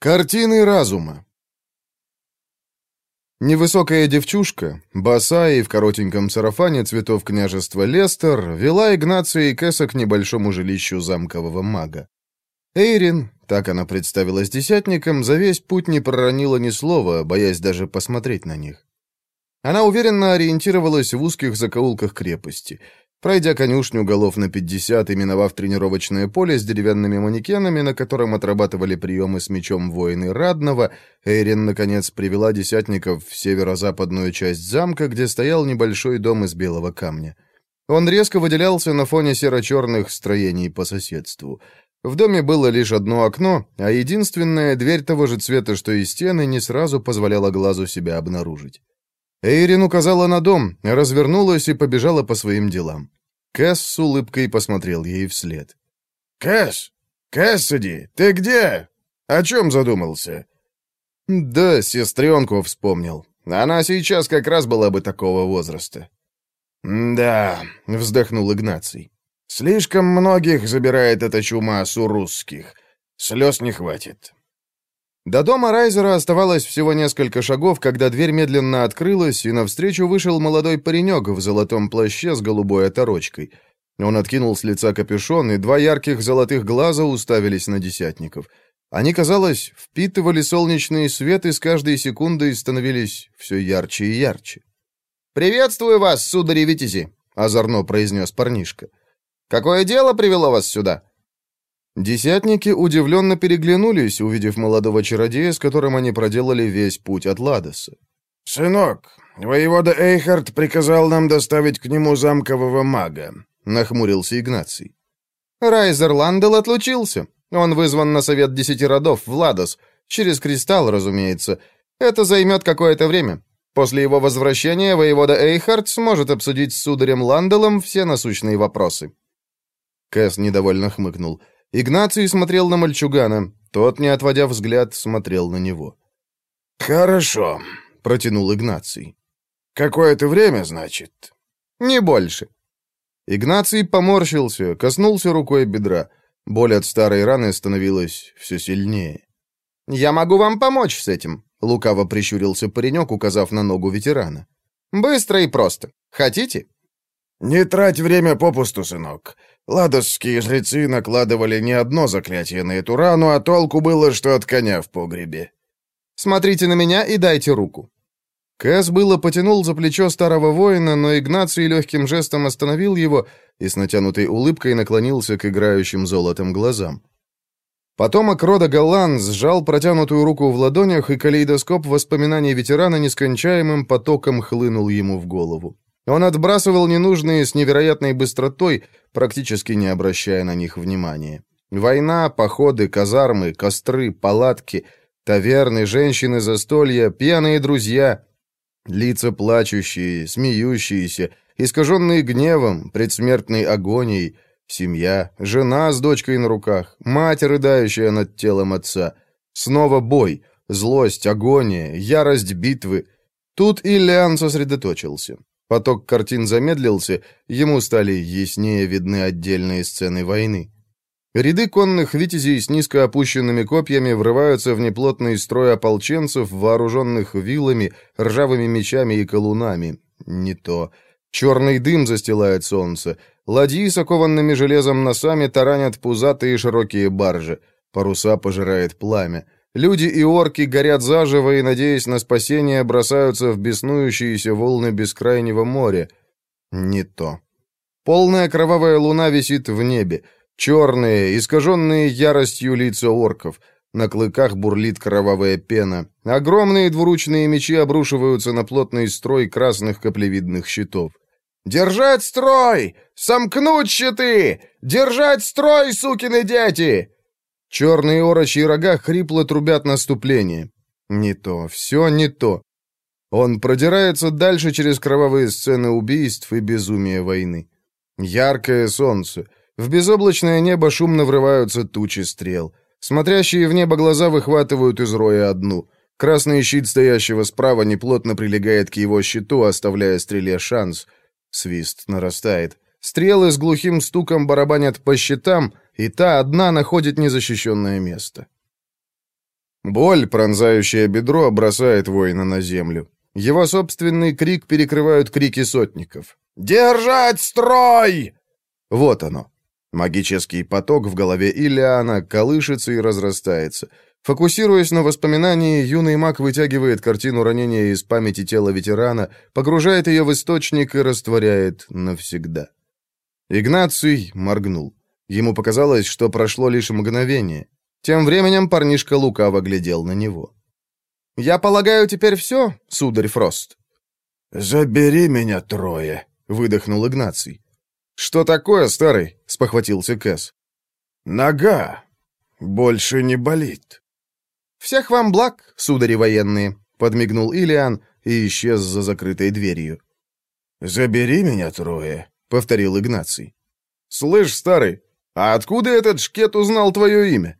Картины разума. Невысокая девчушка, босая и в коротеньком сарафане цветов княжества Лестер, вела Игнация и Кэса к небольшому жилищу замкового мага. Эйрин, так она представилась десятником, за весь путь не проронила ни слова, боясь даже посмотреть на них. Она уверенно ориентировалась в узких закоулках крепости. Пройдя конюшню голов на 50 и миновав тренировочное поле с деревянными манекенами, на котором отрабатывали приемы с мечом воины Радного, Эйрин, наконец, привела десятников в северо-западную часть замка, где стоял небольшой дом из белого камня. Он резко выделялся на фоне серо-черных строений по соседству. В доме было лишь одно окно, а единственная дверь того же цвета, что и стены, не сразу позволяла глазу себя обнаружить. Эйрин указала на дом, развернулась и побежала по своим делам. Кэс с улыбкой посмотрел ей вслед. «Кэс! Кэссиди, ты где? О чем задумался?» «Да, сестренку вспомнил. Она сейчас как раз была бы такого возраста». «Да», — вздохнул Игнаций. «Слишком многих забирает эта чума с урусских. Слез не хватит. До дома Райзера оставалось всего несколько шагов, когда дверь медленно открылась, и навстречу вышел молодой паренек в золотом плаще с голубой оторочкой. Он откинул с лица капюшон, и два ярких золотых глаза уставились на десятников. Они, казалось, впитывали солнечный свет и с каждой секундой становились все ярче и ярче. «Приветствую вас, судари Витязи!» — озорно произнес парнишка. «Какое дело привело вас сюда?» Десятники удивленно переглянулись, увидев молодого чародея, с которым они проделали весь путь от Ладоса. «Сынок, воевода Эйхард приказал нам доставить к нему замкового мага», — нахмурился Игнаций. «Райзер Ландел отлучился. Он вызван на совет десяти родов в Ладос. Через кристалл, разумеется. Это займет какое-то время. После его возвращения воевода Эйхард сможет обсудить с сударем Ланделом все насущные вопросы». Кэс недовольно хмыкнул. Игнаций смотрел на мальчугана. Тот, не отводя взгляд, смотрел на него. «Хорошо», — протянул Игнаций. «Какое-то время, значит?» «Не больше». Игнаций поморщился, коснулся рукой бедра. Боль от старой раны становилась все сильнее. «Я могу вам помочь с этим», — лукаво прищурился паренек, указав на ногу ветерана. «Быстро и просто. Хотите?» «Не трать время попусту, сынок. Ладосские жрецы накладывали не одно заклятие на эту рану, а толку было, что от коня в погребе. «Смотрите на меня и дайте руку». Кэс было потянул за плечо старого воина, но Игнаций легким жестом остановил его и с натянутой улыбкой наклонился к играющим золотом глазам. Потомок рода Галлан сжал протянутую руку в ладонях, и калейдоскоп воспоминаний ветерана нескончаемым потоком хлынул ему в голову. Он отбрасывал ненужные с невероятной быстротой, практически не обращая на них внимания. Война, походы, казармы, костры, палатки, таверны, женщины, застолья, пьяные друзья, лица плачущие, смеющиеся, искаженные гневом, предсмертной агонией, семья, жена с дочкой на руках, мать, рыдающая над телом отца. Снова бой, злость, агония, ярость битвы. Тут Ильян сосредоточился. Поток картин замедлился, ему стали яснее видны отдельные сцены войны. Ряды конных витязей с низко опущенными копьями врываются в неплотный строй ополченцев, вооруженных вилами, ржавыми мечами и колунами. Не то. Черный дым застилает солнце. Ладьи с окованными железом носами таранят пузатые широкие баржи. Паруса пожирает пламя. Люди и орки горят заживо и, надеясь на спасение, бросаются в беснующиеся волны бескрайнего моря. Не то. Полная кровавая луна висит в небе. Черные, искаженные яростью лица орков. На клыках бурлит кровавая пена. Огромные двуручные мечи обрушиваются на плотный строй красных каплевидных щитов. «Держать строй! Сомкнуть щиты! Держать строй, сукины дети!» Черные орочьи рога хрипло трубят наступление. Не то, все не то. Он продирается дальше через кровавые сцены убийств и безумия войны. Яркое солнце. В безоблачное небо шумно врываются тучи стрел. Смотрящие в небо глаза выхватывают из роя одну. Красный щит стоящего справа неплотно прилегает к его щиту, оставляя стреле шанс. Свист нарастает. Стрелы с глухим стуком барабанят по щитам, и та одна находит незащищенное место. Боль, пронзающая бедро, бросает воина на землю. Его собственный крик перекрывают крики сотников. «Держать строй!» Вот оно. Магический поток в голове Ильяна колышется и разрастается. Фокусируясь на воспоминании, юный маг вытягивает картину ранения из памяти тела ветерана, погружает ее в источник и растворяет навсегда. Игнаций моргнул. Ему показалось, что прошло лишь мгновение. Тем временем парнишка лукаво глядел на него. «Я полагаю, теперь все, сударь Фрост?» «Забери меня трое», — выдохнул Игнаций. «Что такое, старый?» — спохватился Кэс. «Нога. Больше не болит». «Всех вам благ, судари военные», — подмигнул Илиан и исчез за закрытой дверью. «Забери меня трое», — повторил Игнаций. «Слышь, старый, а откуда этот шкет узнал твое имя?»